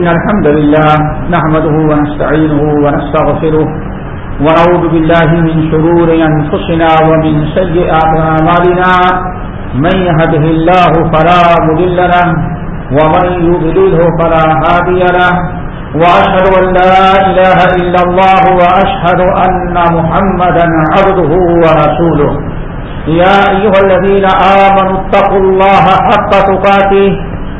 إن الحمد لله نحمده ونستعينه ونستغفره ونعوذ بالله من شرور أنفسنا ومن سيئات عمالنا من يهده الله فلا مدل له ومن يبلله فلا هادي له. وأشهد أن لا إله إلا الله وأشهد أن محمدا عبده ورسوله. يا أيها الذين آمنوا اتقوا الله حق تقاته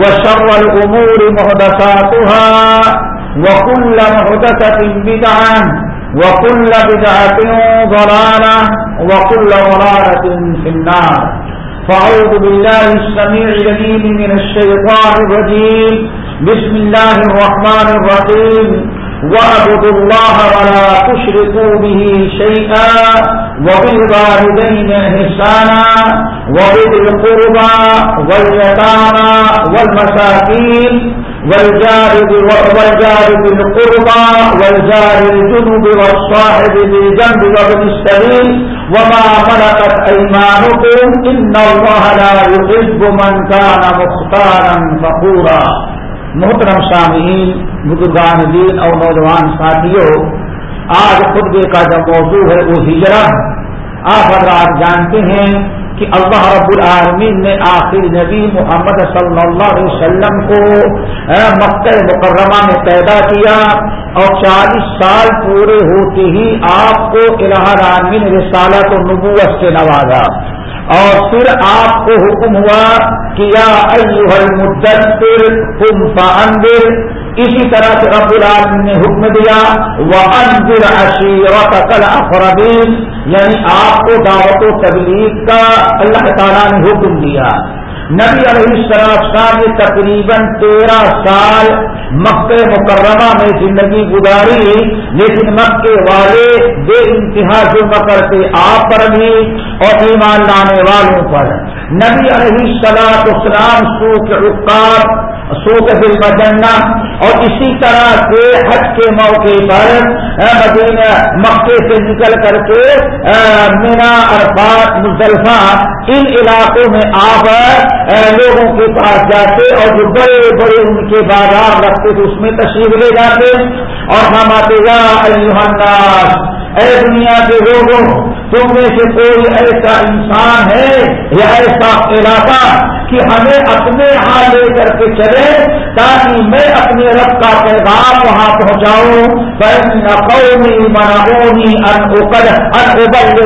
وشر الأمور مهدساتها وكل مهدسة بدعة وكل بدعة ضلالة وكل ضلالة في النار. فأعوذ بالله السميع لديم من الشيطان الرجيم. بسم الله الرحمن الرحيم. وعبدوا الله ولا تشركوا به شيئا وبالوالدين إحسانا وبذي القربى واليتامى والمساكين والجار والجار بالقربى والجار الجنوب والصاحب بالجنب وابن السبيل وما ملكت أيمانكم إن الله لا يحب من كان مختارا فخورا محترم سامعین، بزرگان دین اور نوجوان ساتھیوں، آج خطبے کا جو موضوع ہے وہ ہجرت آپ حضرات جانتے ہیں کہ اللہ رب العالمین نے آخر نبی محمد صلی اللہ علیہ وسلم کو مکہ مکرمہ میں پیدا کیا اور چالیس سال پورے ہوتے ہی آپ کو الہ العالمین رسالت و نبوت سے نوازا۔ اور پھر آپ کو حکم ہوا کہ یا المدثر تم فاندر۔ اسی طرح سے رب العالمین نے حکم دیا وہ اندر عشیرت اقل افربین یعنی آپ کو دعوت و تبلیغ کا اللہ تعالیٰ نے حکم دیا۔ نبی علیہ السلام نے تقریباً تیرہ سال مکہ مکرمہ میں زندگی گزاری، لیکن مکے والے بے انتہا ظلم کرتے آپ پر بھی اور ایمان لانے والوں پر۔ نبی علیہ السلاط اسلام سو کے رکار سو کے دل بجنا اور اسی طرح سے حج کے موقع پر مدینہ مکے سے نکل کر کے مینا ارفات مزلفہ ان علاقوں میں آپ لوگوں کے پاس جاتے اور جو بڑے بڑے ان کے بازار رکھتے تھے اس میں تشریف لے جاتے۔ اور ہم آتے گا اے دنیا کے لوگوں تم میں سے کوئی ایسا انسان ہے یا ایسا علاقہ کہ ہمیں اپنے یہاں لے کر کے چلے تاکہ میں اپنے رب کا پیغام وہاں پہنچاؤں۔ قومی منہونی انبل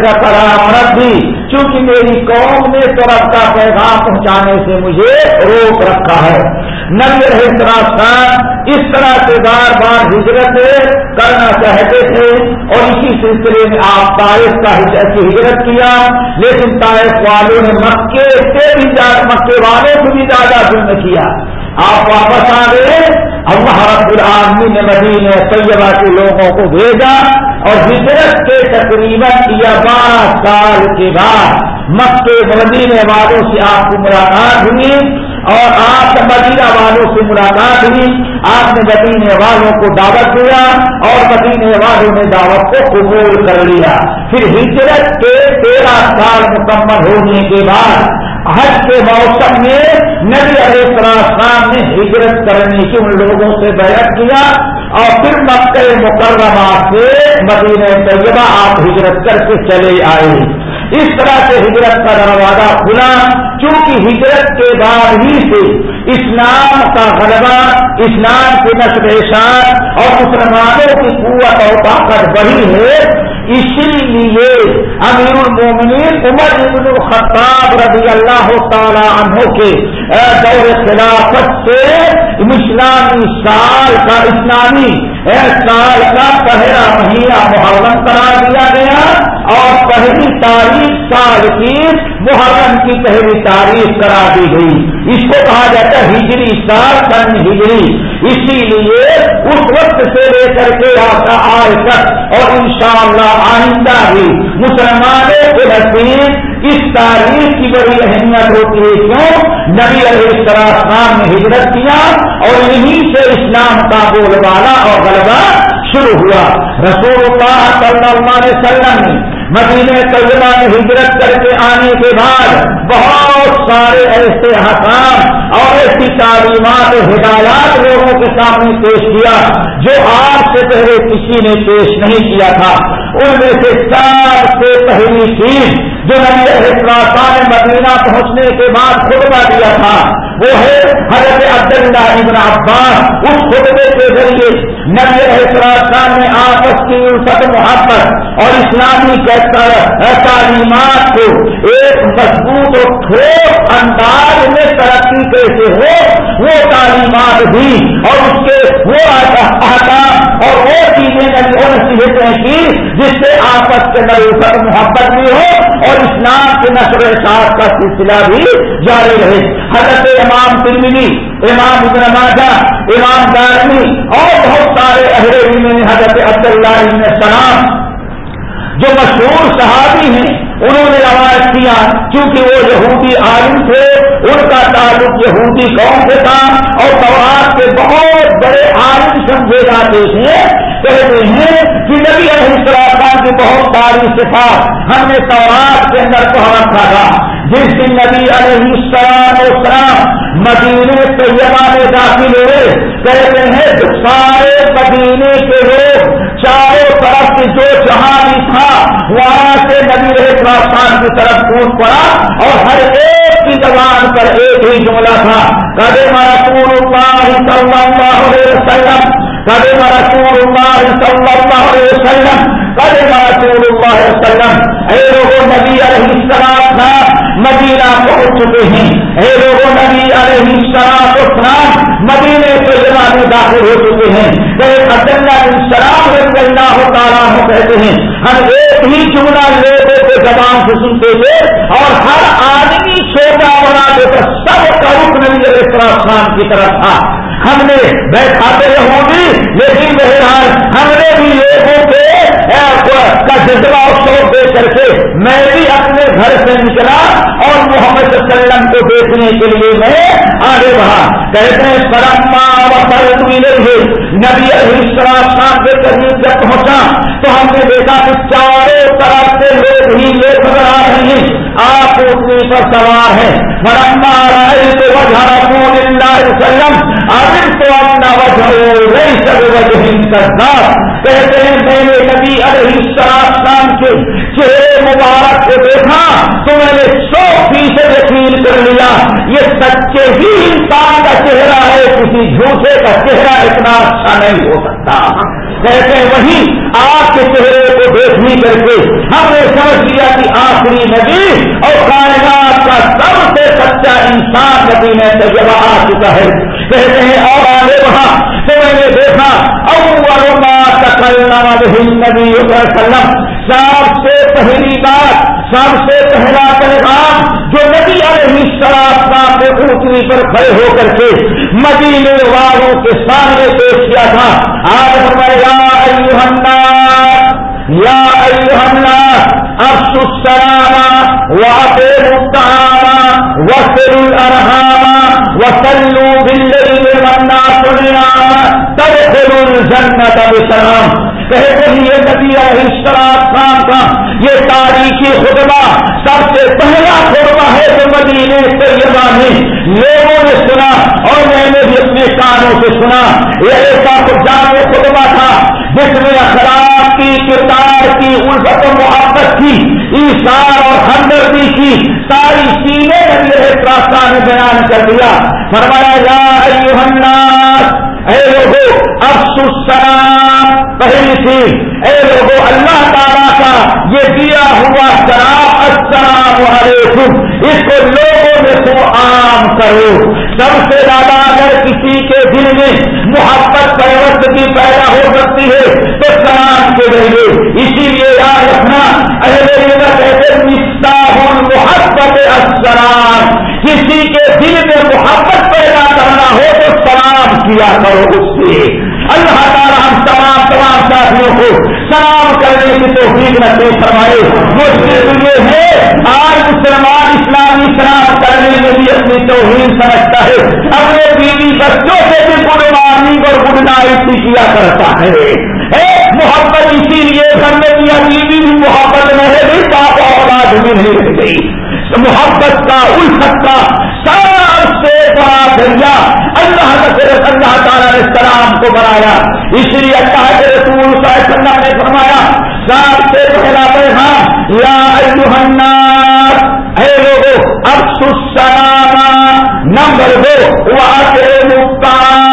کلام ربی چونکہ میری قوم نے تو رب کا پیغام پہنچانے سے مجھے روک رکھا ہے۔ نبی رہے اس طرح سے بار بار ہجرت کرنا چاہتے تھے اور اسی سلسلے میں آپ تاریخ کا ہجرت کیا۔ لیکن تاریخ والوں نے مکے سے بھی مکے والوں کو بھی زیادہ ظلم کیا آپ واپس آ گئے، اللہ رب العالمین نے مدینہ طیبہ کے لوگوں کو بھیجا اور ہجرت کے تقریباً یا بارہ سال کے بعد مکے مدینے والوں سے آپ کو ملاقات ہوئی اور آپ مدینہ والوں سے ملاقات ہوئی۔ آپ نے مدینے والوں کو دعوت دیا اور مدینے والوں نے دعوت کو قبول کر لیا۔ پھر ہجرت کے تیرہ سال مکمل ہونے کے بعد حج کے موسم میں نبی علیہ السلام نے ہجرت کرنے کی ان لوگوں سے بیعت کیا اور پھر مکہ مکرمہ سے مدینہ طیبہ آپ ہجرت کر کے چلے آئے۔ اس طرح سے ہجرت کا دروازہ کھلا، چونکہ ہجرت کے بعد ہی سے اسلام کا غلبہ، اسلام کے نشر شان اور مسلمانوں کی قوت اور طاقت بڑھی ہے۔ اسی لیے امیر المومنین عمر ابن الخطاب رضی اللہ تعالی عنہ کے دور خلافت سے اسلامی سال کا اسلامی سال کا پہلا مہینہ محرم کرا دیا گیا۔ اور پہلی تاریخ سال کی محرم کی پہلی تاریخ کرا دی گئی۔ اس کو کہا جاتا ہے ہجری سال سن ہجری۔ اسی لیے اس وقت سے لے کر کے آتا آئے تک اور انشاءاللہ آئندہ بھی مسلمانوں کے اس تاریخ کی بڑی اہمیت ہوتی ہے۔ کیوں؟ نبی علیہ السلام نے ہجرت کیا اور انہیں سے اسلام کا بول بالا اور غلبہ شروع ہوا۔ رسول اللہ صلی اللہ علیہ وسلم نے مدینہ طیبہ میں ہجرت کر کے آنے کے بعد بہت سارے ایسے حکام اور ایسی تعلیمات ہدایات لوگوں کے سامنے پیش کیا جو آپ سے پہلے کسی نے پیش نہیں کیا تھا۔ ان میں سے سب سے پہلی چیز جو نبی احساسا مدینہ پہنچنے کے بعد خطبہ دیا تھا، وہ ہے حضرت عبداللہ ابن عباس۔ اس خطبے کے ذریعے نبی احساسان نے آپس کی الفت محبت اور اسلامی تعلیمات کو ایک مضبوط اور ٹھوس انداز میں ترقی کیسے ہو، وہ تعلیمات بھی اور اس کے وہ احکام اور وہ چیزیں نصیحتیں کی جس سے آپس کے اندر الفت محبت بھی ہو اور اسلام کے نشر احساس کا سلسلہ بھی جاری رہے۔ حضرت امام ترمنی امام ابن ماجہ، امام دارمی اور بہت سارے اہل حضرت عبداللہ السلام جو مشہور صحابی ہیں، انہوں نے روایت کیا۔ کیونکہ وہ یہودی عالم تھے، ان کا تعلق یہودی قوم سے تھا اور سوراج کے بہت بڑے عالم سمجھے جاتے تھے کہتے ہیں کہ نبی علیہ السلام کی بہت ساری صفات ہم نے سوراج کے اندر پڑھ رکھا تھا۔ جس دن نبی علیہ السلام السلام مدینے طیبہ میں داخل ہوئے، کہتے ہیں سارے مدینے کے لوگ چاروں طرف سے جو جہاں بھی تھا، وہاں سے نبی رحسان کی طرف ٹوٹ پڑا اور ہر ایک کی زبان پر ایک ہی جملہ تھا۔ کبھی رسول اللہ صلی اللہ علیہ وسلم کبھی رسول اللہ صلی اللہ علیہ وسلم کبھی رسول اللہ علیہ وسلم، اے لوگوں نبی علیہ السلام تھا مدینہ پہنچ چکے ہیں۔ اے لوگوں نبی علیہ السلام اسلام مدینے کے جمع داخل ہو چکے ہیں۔ سلام رضی اللہ تعالیٰ کہتے ہیں، ہم ایک ہی جملہ لوگوں کے زبان سے سنتے تھے اور ہر آدمی چھوٹا بڑا لے کر سب کا رخ نبی علیہ السلام کی طرف تھا۔ ہم نے بیٹھاتے رہوں لیکن بہرحال ہم نے بھی لوگوں کے کا جذبہ اور شوق دے کر کے میں بھی اپنے گھر سے نکلا اور محمد صلی اللہ علیہ وسلم کو دیکھنے کے لیے میں آگے بڑھا۔ کہتے ہیں سرما و ملے گے نبی السلام شام کے قریب جب پہنچا تو ہم نے دیکھا کہ چاروں نظر آ رہے ہیں آپ اٹھنے پر سوار ہیں۔ مرما رائے تو وجہ رسول اللہ وسلم ابھی تو اپنا وجہ نہیں سب وجہ کرنا کہتے ہیں، میں نے نبی علیہ السلام کے چہرے مبارک کو دیکھا، تو میں نے سو فیصد یقین کر لیا، یہ سچے ہی انسان کا چہرہ ہے، کسی جھوٹے کا چہرہ اتنا اچھا نہیں ہو سکتا۔ کہتے ہیں، وہی آپ کے چہرے کو کر کے ہم نے سمجھ لیا کہ آخری نبی اور کائنات کا سب سے سچا انسان نبی میں تجربہ آ چکا ہے۔ کہتے ہیں اور آگے وہاں۔ تو میں نے دیکھا نبی وسلم۔ سب سے پہلی بات، سب سے پہلا پیغام جو نبی علیہ السلام کے اونچنی پر کھڑے ہو کر کے مدینے والوں کے سامنے پیش کیا تھا۔ آج ہمارے یا افس السلام واقع الطعام وسل الارحام وسلوا بالليل تدخلوا الجنة بسلام۔ کہتے ہیں یہ نبی علیہ السلام کا، یہ تاریخی خطبہ سب سے پہلا خطبہ ہے جو مدینے طیبہ میں۔ لوگوں نے سنا اور میں نے بھی اپنے کانوں سے سنا۔ یہ ایسا جان خطبہ تھا۔ جس میں اخلاق کی کردار تاریخی نے یہ راستہ نے بیان کر دیا۔ فرمایا، یا الناس، اے لوگو، افسوس سلام پہلی چیز اے لوگو، اللہ تعالیٰ کا یہ دیا ہوا سلام السلام علیکم۔ اس کو لوگوں میں تو عام کرو۔ سب سے زیادہ اگر کسی کے دل میں محبت پرورتگی پیدا ہو سکتی ہے، تو سلام کے ذریعے۔ اسی لیے یاد رکھنا، اہل کہتے محبت السلام۔ کسی کے دل میں محبت پیدا کرنا ہو تو سلام کیا کرو اس سے۔ اللہ تعالیٰ ہم تمام تمام ساتھیوں کو سلام کرنے کی توفیق نصیب فرمائے۔ مشکل یہ ہے، آج مسلمان اسلامی سلام کرنے میں بھی اپنی توہین سمجھتا ہے۔ اپنے بیوی بچوں سے بھی گڈ مارننگ اور گڈ نائٹ کیا کرتا ہے۔ محبت، اسی لیے کرنے کیا بیوی بھی محبت میں ہے، بھی اولاد بھی نہیں رہ گئی محبت کا، الفت کا سب سے بڑا ذریعہ اللہ حضرت اللہ تعالیٰ نے سلام کو بنایا۔ اس لیے اللہ کے رسول صاحب اللہ نے فرمایا سب سے پہلا پیغام، یا الناس، اے لوگوں اب سلام نمبر دو وہ مکان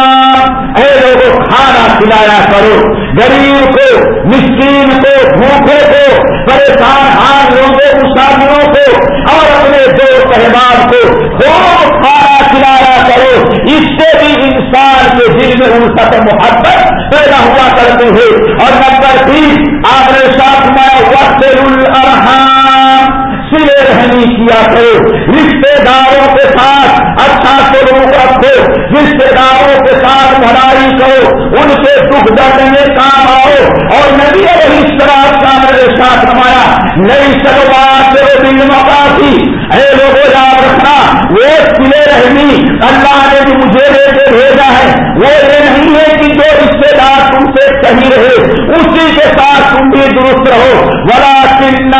اے لوگوں کھانا کھلایا کرو۔ غریب کو، مسکین کو بھوکے کو، پریشان حال لوگوں مسافروں کو، اور اپنے دو تہوار کو خوب کھانا کھلایا کرو۔ اس سے بھی انسان کے دل میں ان سب محبت پیدا ہوا کرتے ہیں اور نمبر تین، آپ نے ساتھ میں وقت الرحام سلے رہنی کیا کرو۔ رشتے داروں کے ساتھ اچھا سلوک رکھو۔ رشتے داروں کے ساتھ بھلائی کرو، ان کے دکھ درد میں کام آؤ۔ اور نبی علیہ السلام کا میرے ساتھ نمایا نئی سلوات دل مقاصی اے لوگوں یاد رکھنا، وہ سلے رہنی، اللہ نے بھی مجھے لے کے بھیجا ہے۔ وہ یہ نہیں ہے کہ جو رشتے دار تم سے صحیح رہے، اسی کے ساتھ تم بھی درست رہو۔ بڑا سن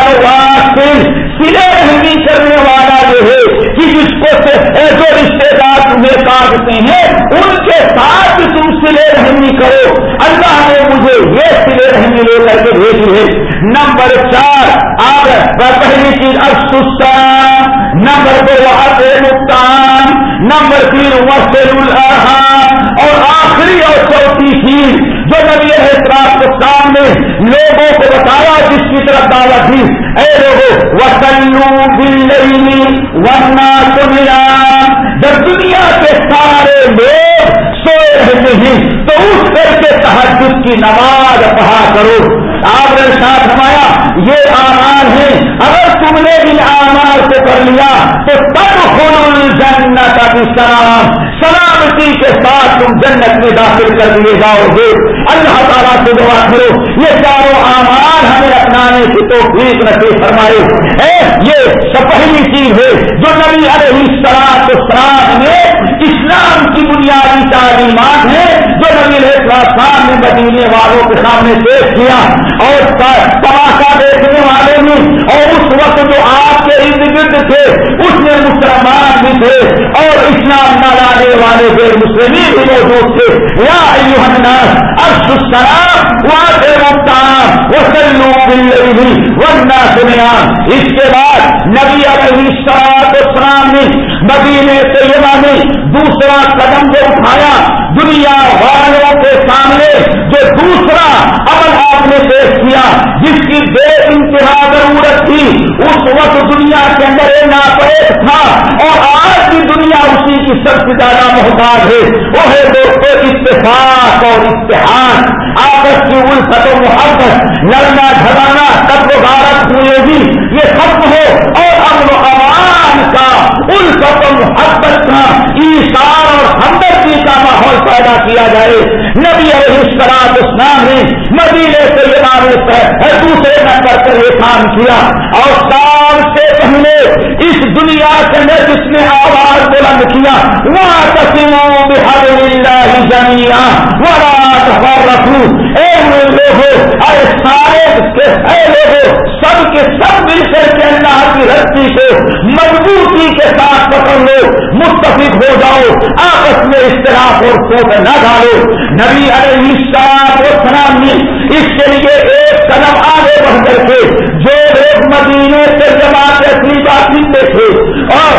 سلے رحمی کرنے والا جو ہے کہ جس کو جو رشتے دار تمہیں کاٹتے ہیں، ان کے ساتھ تم سلے رحمی کرو۔ اللہ نے مجھے یہ سلے رحمی لے کر کے بھیجی ہے۔ نمبر چار آپ پہلی چیز افسوس نمبر دو نقصان نمبر تین وسیل الرحان اور آخری اور چوتھی چیز، جو نبی احترام کے سامنے لوگوں کو بتایا، جس کی طرف دعوت دی۔ اے لوگوں وسلو دل ورنہ دنیا جب دنیا کے سارے لوگ سوئے رہتے ہیں، تو اس کر کے تحجد کی نماز پڑھا کرو۔ آپ نے ساتھ ہمایا یہ آمار ہے اگر تم نے بھی آمار سے کر لیا، تو تب خون جنت ابھی سلام سلامتی کے ساتھ تم جنت میں داخل کر دیے جاؤ گے۔ اللہ تعالیٰ سے دعا کرو، یہ چاروں آمار ہمیں اپنانے کی تو ٹھیک رکھے فرمائے یہ پہلی چیز ہے جو نبی علیہ سلاد سلاد میں اسلام کی بنیادی تعلیمات ہیں۔ جو نبی علیہ نے مدینے والوں کے سامنے پیش کیا اور تماشا دیکھنے والے بھی، اور اس وقت جو آپ کے ارد گرد تھے، اس میں مسلمان بھی تھے، اور اسلام نہ لانے والے بے مسلم بھی موجود تھے۔ یا ورنہ سنیا اس کے بعد نبی علیہ السلام نے مدینے طیبہ دوسرا قدم جو اٹھایا، دنیا سامنے جو دوسرا عمل آپ نے پیش کیا، جس کی بے انتہا ضرورت تھی، اس وقت دنیا کے اندر ایک ناپیش تھا اور آج کی دنیا اسی کی سب سے زیادہ محتاج ہے۔ وہ ہے دوستوں اتفاق اور اتحاد، آپس کی الفت و محبت لڑنا جھگڑنا تب غارت ہوئے بھی، یہ ختم ہو اور امن و امان کا، الفت و محبت کا ایشار اور ہمدردی کا ماحول پیدا کیا جائے۔ نبی علیہ السلام اسلام نے مدینے سے یہ دوسرے نمبر پر یہ کام کیا۔ اور سال سے پہلے اس دنیا کے اندر جس نے آواز بلند کیا، وہاں تسیموں بحر اللہ جمیا وہ رات رکھوں اے لوگوں اے سارے اے لوگوں کے سب مل سے کے اللہ کی رسی کو مضبوطی کے ساتھ پکڑ لو متفق ہو جاؤ، آپس میں اختلاف اور سوچ نہ ڈالو۔ نبی علیہ السلام اور سلام نے اس کے لیے ایک قدم آگے بڑھ کر کے جو ایک مدینے سے جماعت اپنی اور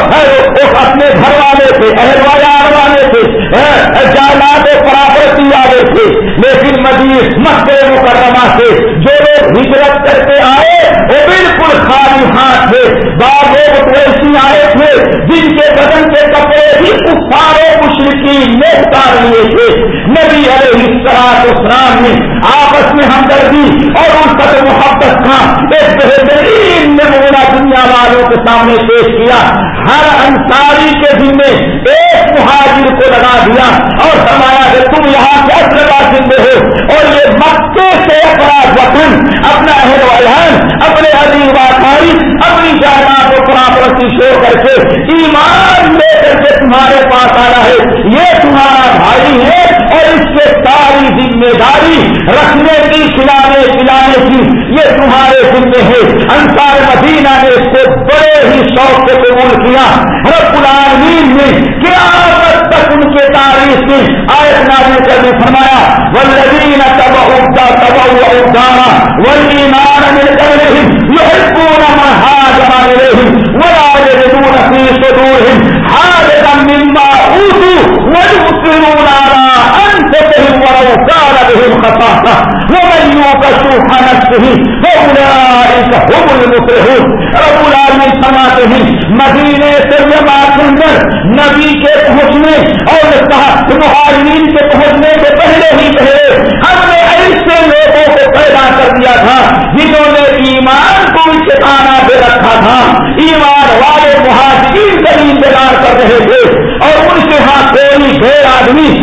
اپنے گھر والے تھے اہل بازار والے تھے ہاں، جائیداد پراپرتی والے تھے لیکن مزید مکہ مقدمہ سے جو لوگ ہجرت کرتے آئے، وہ بالکل خالی ہاتھ تھے بعض لوگ ایسی آئے تھے، جن کے بدن کے ہر انصاری کے ذمے میں ایک مہاجر کو لگا دیا اور سمایا کہ تم یہاں سے اصل زندے ہو اور یہ مکے سے اپنا وطن، اپنا اہل وحن اپنے عظیم بھائی اپنی جائیداد کو پراپرتی شو کر کے ایمان میں تمہارے پاس آ رہا ہے۔ یہ تمہارا بھائی ہے اور اس سے ساری ذمہ داری رکھنے کی، کھلانے، پلانے کی، یہ تمہارے ذمے ہے۔ انصار مدینہ نے اس کو بڑے ہی شوق سے قبول کیا۔ رب العالمین نے قیامت تک ان کے تاریخ میں آیت نازل کر کے فرمایا والذین تبعوا تبعوا دارا والایمان من قبلهم يحبون من هاجر اليهم ولا يجدون في صدورهم حاجة مما اوتوا ويؤثرون على انفسهم ولو كان بهم خطاها ومن يوق شوح نفسه فاولئك هم المفلحون رب العالمین سماتے ہیں مدینے سے جماعت اندر نبی کے پہنچنے اور مہاجرین کے پہنچنے سے پہلے ہی پہلے ہم نے ایسے لوگوں کو پیدا کر دیا تھا جنہوں نے ایمان ٹھکانا دے رکھا تھا۔ ایمان والے مہاجرین کا انتظار کر رہے تھے۔ اور ان کے ہاں کوئی غیر آدمی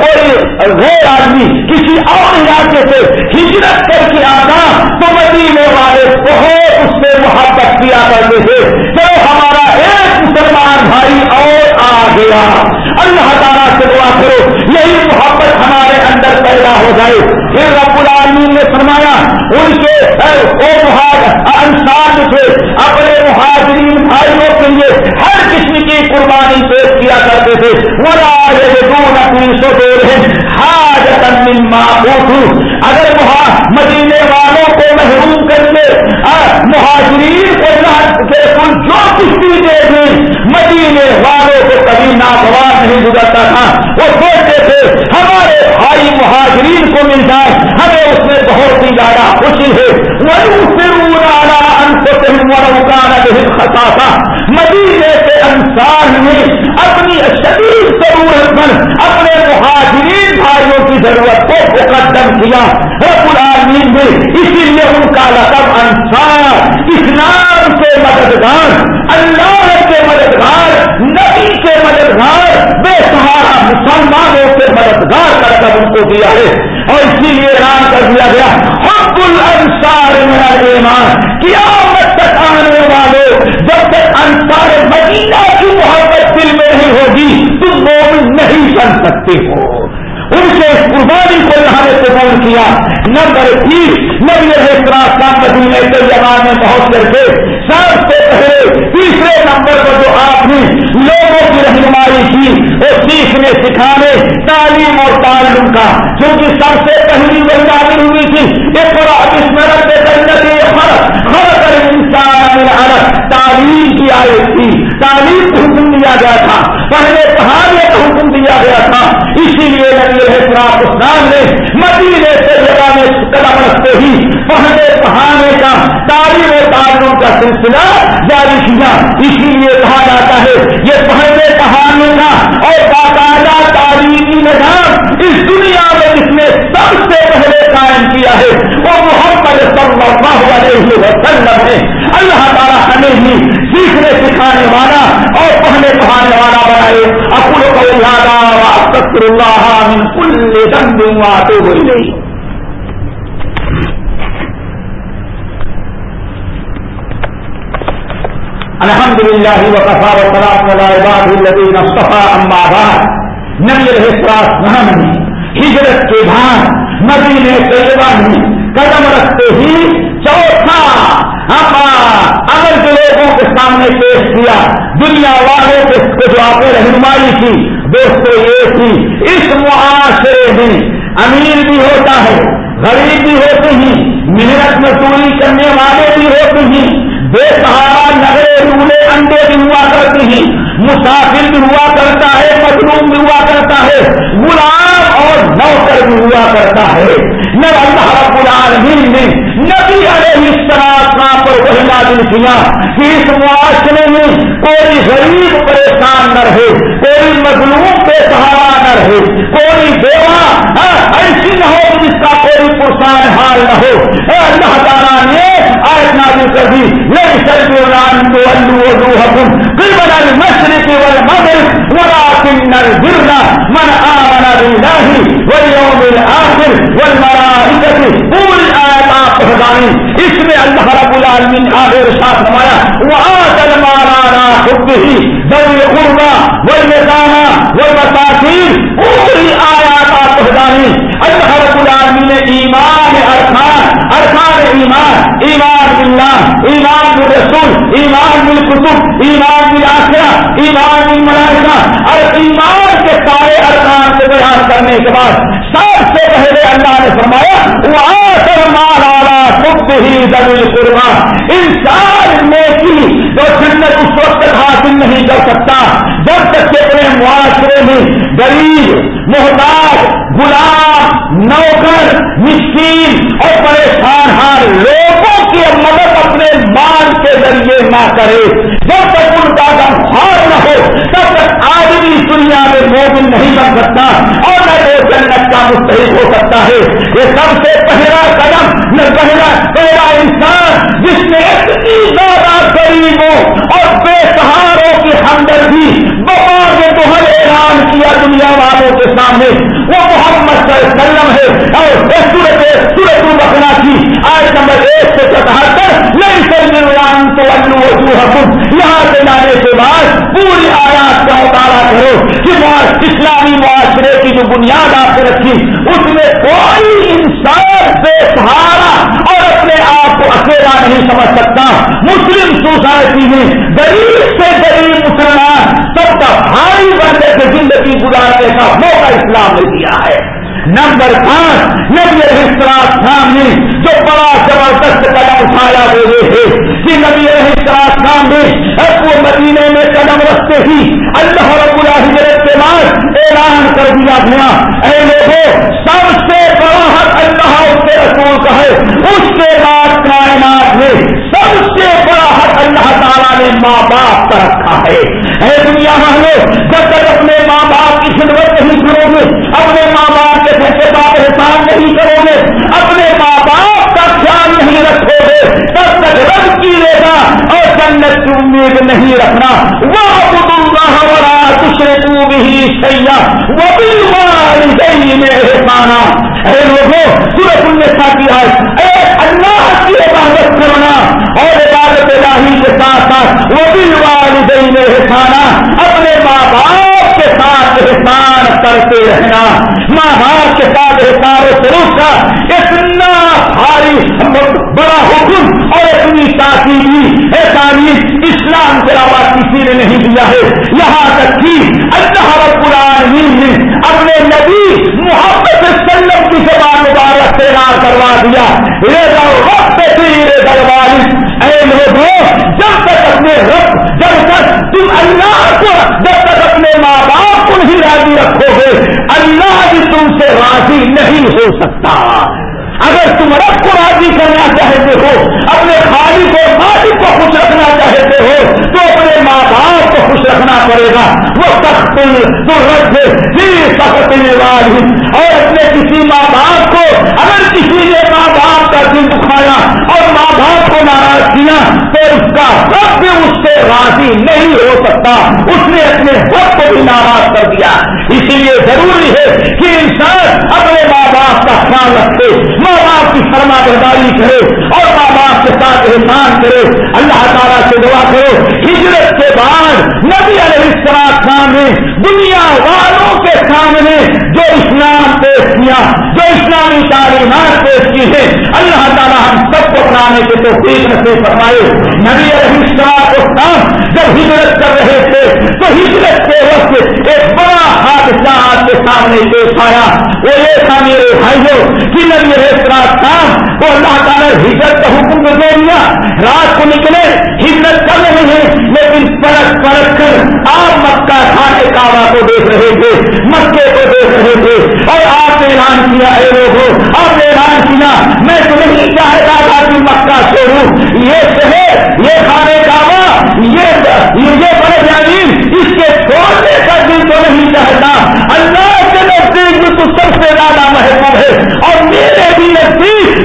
کوئی غیر آدمی کسی اور علاقے سے ہجرت کر کے آتا، تو مدینے والے بہت اس سے محبت کیا کرتے تھے۔ تو ہمارا ایک مسلمان بھائی اور آ گیا۔ اللہ تعالیٰ سے دعا کرو، یہی محبت ہمارے اندر پیدا ہو جائے۔ پھر رب العالمین نے فرمایا ان کے انسان تھے اپنے مہاجرین بھائیوں کے لیے ہر قسم کی قربانی پیش کیا کرتے تھے۔ وہ اپنی سو دے رہے حاجت اگر مدینے والوں کو محروم کر کے مہاجرین کو کے کل جو کچھ بھی دے دیں مدینے والوں کو کبھی ناگوار نہیں گزرتا تھا۔ وہ سوچتے تھے، ہمارے بھائی مہاجرین کو مل جائے، ہمیں اس میں بہت ہی زیادہ خوشی ہے۔ وہ خطا تھا مدینے کے انسان نے اپنی شدید ضرورت پر اپنے مہاجرین بھائیوں کی ضرورت کو مقدم کیا رب العالمین نے اسی لیے ان کا لقب انسان اسلام کے مددگار اللہ کے مددگار نبی کے مددگار بے سہارا مسلمانوں کے مددگار کا لقب ان کو دیا ہے اور اسی لیے اعلان کر دیا گیا حب الانصار میرا ایمان، قیامت تک آنے والوں جب تک انصار مدینہ کی محبت دل میں نہیں ہوگی، تم مومن نہیں بن سکتے ہو۔ ان کے قربانی کو یہاں نے قبول کیا۔ نمبر تیس نبی راستہ مدینے کے زبان میں پہنچ کر کے سب سے پہلے تیسرے نمبر پر جو آپ نے لوگوں کی رہنمائی کی وہ سیکھنے، سکھانے، تعلیم اور تعلیم کا۔ کیونکہ سب سے پہلی تعلیم ہوئی تھی، ایک بڑا اسمرت کرنے خر انسان الگ تعلیم کی آئی تھی۔ تعلیم کو حکم دیا گیا تھا۔ پہلے پہاڑے کا حکم دیا گیا تھا۔ اسی لیے نبی احترام اسلام نے مدینے سے جگہ میں قدم رکھتے ہی پہلے پہاڑے کا تعلیم و تعلیم کا سلسلہ جاری کیا۔ اسی لیے کہا جاتا ہے، یہ پہلے پہاڑے کا اور باقاعدہ تعلیمی نظام اس دنیا میں جس نے سب سے پہلے قائم کیا ہے، وہ محمد صلی اللہ علیہ وسلم ہے۔ اللہ تعالیٰ ہمیں ہی سیکھنے، سکھانے والا اور پڑھنے، پڑھانے والا بنائے۔ اپنے کو یاد اللہ کل دن آتے ہوئی نہیں الحمد للہ وقفا وسلام الدین صفا امباد نبی الحسراس نے ہجرت کے بعد مدینے طیبہ میں قدم رکھتے ہی چوتھا ہاں، ہاں، اگر جو لوگوں کے سامنے پیش کیا، دنیا والوں کے جو آپ رہنمائی کی دوستوں یہ تھی، اس معاشرے میں امیر بھی ہوتا ہے، غریب بھی ہوتے ہیں، محنت مزدوری کرنے والے بھی ہوتے ہیں بے سہارا نگرے رولے انڈے بھی ہوا کرتے ہیں، مسافر بھی ہوا کرتا ہے، مظلوم بھی ہوا کرتا ہے، غلام اور نوکر بھی ہوا کرتا ہے۔ نہ اللہ رب العالمین نے نبی علیہ السلام پر ہلا دل کیا کہ اس معاشرے میں کوئی غریب پریشان نہ رہے، کوئی مظلوم بے سہارا نہ رہے، کوئی بیوہ ہاں، ایسی نہ ہو جس کا کوئی پرسان حال نہ ہو۔ اللہ تعالیٰ نے آج نازل کر دی نہیں سر رام تو الو حکم پھر بنا مشرق والمغرب ولكن البر من آمن بالله واليوم الآخر والملائكة پوری آیات آپ پہنچانی اس میں اللہ رب العالمین آگے ساتھ نمایا وہاں چل مارا خود ہی دل قربا والمتانا والمساکین پوری آیات آپ پہنچانی اللہ رب العالمین نے ایمان ارکان ارکان ایمان ایمان باللہ، ایمان بالرسول، ایمان بالکتب، ایمان بالآخرہ، ایمان بالملائکہ، اور ایمان کے سارے ارکان سے بیان کرنے کے بعد سب سے پہلے اللہ نے فرمایا وہاں سر مالا خود ہی قربا۔ انسان میں کی جو جنت اس وقت تک حاصل نہیں کر سکتا، جب تک کہ اپنے معاشرے میں غریب، محتاج، غلام، نوکر، مسکین اور پریشان ہار لوگوں کی مدد اپنے مال کے ذریعے نہ کرے۔ جب تک ان کا دم ہار نہ ہو، تب تک آدمی دنیا میں مومن نہیں بن سکتا۔ اور نہ جنت کا مستحق ہو سکتا ہے۔ یہ سب سے پہلا قدم، نہ پہلا پہلا انسان جس نے اتنی زیادہ غریبوں اور بے سہاروں کی ہمدردی بہار میں بہت اعلان کیا دنیا والوں کے سامنے۔ وہ محمد صلی اللہ علیہ وسلم ہے۔ اور سورت سورت بکنا کی آج نمبر ایک سے ستہتر نہیں سر تو حکم یہاں سے لانے کے بعد پوری آیات کا مطالعہ کرو کہ اسلامی معاشرے کی جو بنیاد آپ نے رکھی، اس میں کوئی انسان بے سہارا اور اپنے آپ کو اکیلا نہیں سمجھ سکتا۔ مسلم سوسائٹی میں غریب سے غریب مسلمان سب کا بھائی بننے سے زندگی گزارنے کا موقع اسلام نے دیا ہے۔ نمبر پانچ، نبی احتراج خان نے جو بڑا زبردست قدم اٹھایا ہوئے تھے کہ نبی احتراج خان نے وہ مدینے میں قدم رکھتے ہی اللہ رب الحجرت کے بعد اعلان کر دیا گیا۔ اے لوگوں سب سے بڑا حق اللہ اس کے رسول کا ہے۔ اس کے بعد کائنات میں سب سے بڑا حق اللہ تعالیٰ نے ماں باپ کا رکھا ہے۔ اے دنیا والے جب تک اپنے ماں باپ کی خدمت نہیں کرو گے، اپنے ماں باپ کے بچے کا احسان نہیں کرو گے، اپنے ماں باپ کا خیال نہیں رکھو گے، تب تک رب کی لے گا اور جنت کی امید نہیں رکھنا۔ وہ اللہ دوسرے بھی سیاح وہ بھی والدین میں احسانہ اے لوگوں سورت النساء کی آج اے اللہ کی عبادت کرنا اور عبادت الہی کے ساتھ ساتھ وہ بھی والدین میں احسانہ اپنے ماں باپ کے ساتھ احسان کرتے رہنا ماں باپ کے ساتھ احسان و سلوک کا اتنا بھاری بڑا حکم اور اتنی تاکیدی تعلیم اسلام کے علاوہ کسی نے نہیں دیا ہے۔ یہاں تک کہ اللہ رب العالمین نے اپنے نبی محمد وسلم کی زبان مبارک سے اعلان کروا دیا یہ وقت تیر درباری اے لوگوں جب تک اپنے رب جب تک تم اللہ کو جب تک اپنے ماں باپ کو نہیں راضی رکھو گے اللہ بھی تم سے راضی نہیں ہو سکتا اگر تم رب کو راضی کرنا چاہتے ہو اپنے خالی کو مالک کو خوش رکھنا چاہتے ہو تو اپنے ماں باپ کو خوش رکھنا پڑے گا وہ سخت تو رکھ جی سخت والی اور اپنے کسی ماں باپ کو اگر کسی نے ماں باپ کا دل دکھایا اور ماں باپ کو ناراض کیا تو اس کا رب بھی اس سے راضی نہیں ہو سکتا، اس نے اپنے حق کو بھی ناراض کر دیا۔ اسی لیے ضروری ہے کہ انسان اپنے ماں باپ کا خیال رکھے ماں باپ کی فرما برداری کرے اور ماں باپ کے ساتھ احسان کرے۔ اللہ تعالیٰ سے دعا کرو، ہجرت کے بعد نبی علیہ السلام خان نے دنیا والوں کے سامنے جو اسلام پیش کیا اسلامی تعلیمات پیش کی ہے۔ اللہ تعالیٰ ہم سب کو اپنانے کے تو فیس سے فرمائے۔ نبی علیہ السلام جب ہجرت کر رہے تھے، تو ہجرت کے وقت ایک بڑا مسئلہ آپ کے سامنے پیش آیا۔ وہ یہ تھا میرے بھائیوں کی میں میرے رات تھا، وہ اللہ تعالیٰ ہجرت کا حکم دے دیا۔ رات کو نکلے، ہجرت کر رہے ہیں، لیکن پرت پرت کر آپ مکہ خانے کعبہ کو دیکھ رہے تھے، مکے کو دیکھ رہے تھے۔ اور آپ نے اعلان کیا، اے لوگوں، آپ نے اعلان کیا، میں تمہیں نہیں چاہتا تھا کہ مکہ چھوڑوں۔ یہ شہر، یہ کھانے کعبہ، یہ بڑے جاگیر یعنی اس کے چھوڑ کو نہیں چاہتا۔ اللہ کے نزدیک بھی تو سب سے زیادہ محبوب ہے۔ اور میرے بھی نزدیک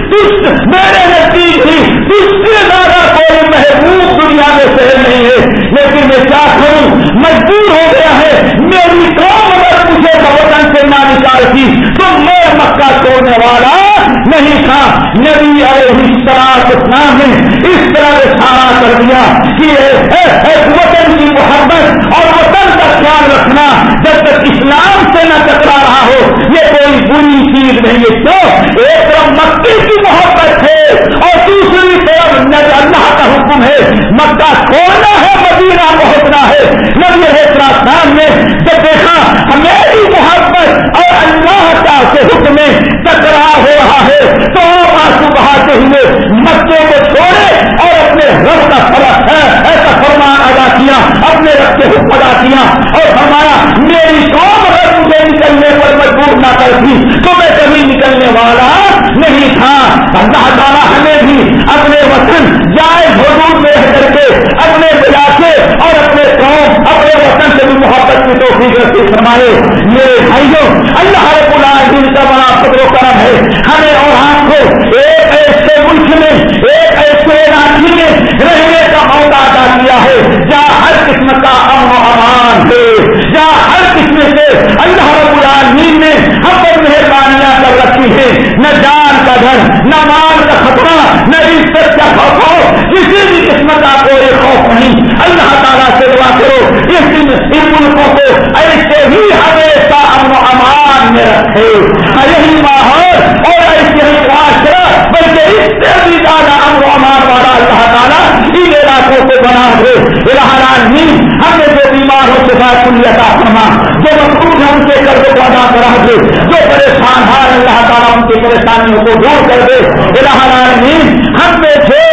میرے نزدیک بھی اس سے زیادہ کوئی محبوب دنیا میں سہ نہیں ہے۔ لیکن میں کیا کروں؟ مجبور ہو گیا ہے۔ میری قوم اگر مجھے بہتن سے نہ نکال نکالتی تو میں مکہ توڑنے والا نہیں تھا۔ نبی علیہ السلام نے اس طرح سے سارا کر دیا کہ اسلام سے نہ ٹکرا رہا ہو، یہ کوئی بری چیز نہیں ہے۔ تو ایک طرف مکی کی محبت ہے اور دوسری طرف اللہ کا حکم ہے۔ مکہ چھوڑنا ہے، مدینہ پہنچنا ہے۔ نبی اسلام نے جب دیکھا ہمیں محبت اور اللہ کا کے حکم میں ٹکرا ہو رہا ہے، تو آپ آنسو بہاتے ہوئے مکے کو چھوڑے اور اپنے رب کا فرق ہے ایسا فرمان ادا کیا، اپنے رب کے حکم ادا کیا اور فرمایا میری قوم اگر مجھے نکلنے پر مجبور نہ کرتی تو میں کبھی نکلنے والا نہیں تھا۔ اللہ تعالیٰ ہمیں بھی اپنے وطن جائے حدود میں رہ کر کے اپنے علاقے اور اپنے قوم، اپنے وطن سے بھی محبت کی توفیق رکھتے فرمائے۔ میرے بھائیوں، اللہ رب العالمین کا بڑا فضل و کرم ہے۔ ہمیں اور آپ کو ایک ایسے ملک میں، ایک ایسے علاقے میں رہنے کا موقع ادا کیا ہے، جہاں ہر قسم کا امن و امان ہے، جہاں ہر قسم سے اللہ رب العالمین نے ہم پر مہربانیاں کر رکھی ہے نہ جان کا گھر، نہ مان کا خطرہ، نہ عزت کا خوف ہو۔ کسی بھی قسم کا کوئی خوف نہیں۔ اللہ تعالیٰ سے دعا کرو، اس دن ان ملکوں کو ایسے ہی ہمیشہ امن و امان میں رکھے۔ یہی ماحول اور ایسے ہی معاشرہ، بلکہ اس سے بھی زیادہ امن و امان والا اللہ تعالیٰ ان علاقوں کو بنا دے الحال ہم نے جو بیمار ہو چکا کلی عطا فرما جو مقبول ہے ان کے قرض کو ادا کرا دے جو پریشان ہے اللہ تعالیٰ ان کی کو دور کر دے۔ العالمین، ہم میں جو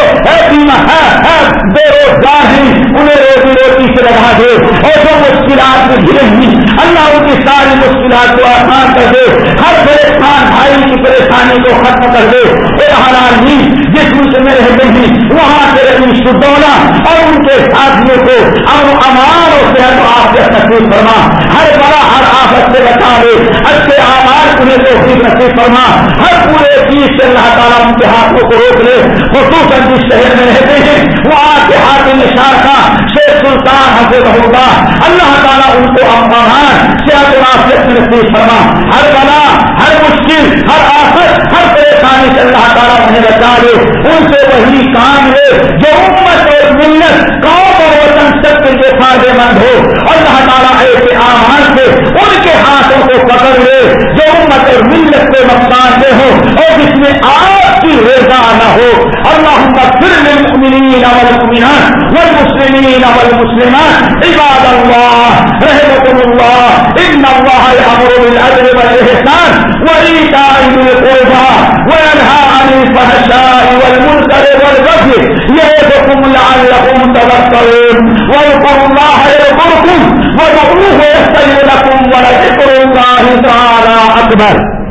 بے روزگار ہیں، انہیں روزی روٹی سے لگا دے۔ اور جو مشکلات میں گرے ہیں اللہ ان کی ساری مشکلات کو آسان کر دے۔ ہر پریشان بھائی کی پریشانی کو ختم کر دے۔ حالات ہی جس ملک میں رہتے ہیں وہاں کے رہی دونا اور ان کے ساتھیوں کو امن امان اور صحت و آفت نصیب فرما۔ ہر بڑا، ہر آفت سے بچا دے اچھے آمار انہیں تو نصیب فرما۔ ہر پورے چیز سے اللہ تعالیٰ ان کے ہاتھوں کو روک لے۔ خصوصاً جس شہر میں رہتے ہیں، وہاں کے ہاتھ نشار کا شیخ سلطان حضرت ہوگا اللہ تعالیٰ ان کو امان صحت و آفت نصیب فرما، ہر بلا، ہر مشکل، ہر آفت، ہر پریشانی سے اللہ تعالیٰ انہیں بچا لے۔ ان سے وہی کام لے جو امت اور ملت قوم اور وطن سب کے لیے فائدے مند ہو۔ اللہ تعالیٰ ایسے آمان سے ان کے ہاتھوں کو پکڑ لے جو امت اور ملت کے نقصان دہ ہو اور جس میں آپ کی رضا نہ ہو۔ اللہ پھر للمؤمنین والمؤمنات والمسلمین والمسلمات۔ عباد اللہ رحمكم الله ان الله يأمر بالعدل والاحسان وإيتاء ذي القربى وينهى عن الفحشاء والمنكر والبغي يعظكم لعلكم تذكرون واذكروا الله يذكركم وادعوه يستجب لكم ولذكر الله تعالى أكبر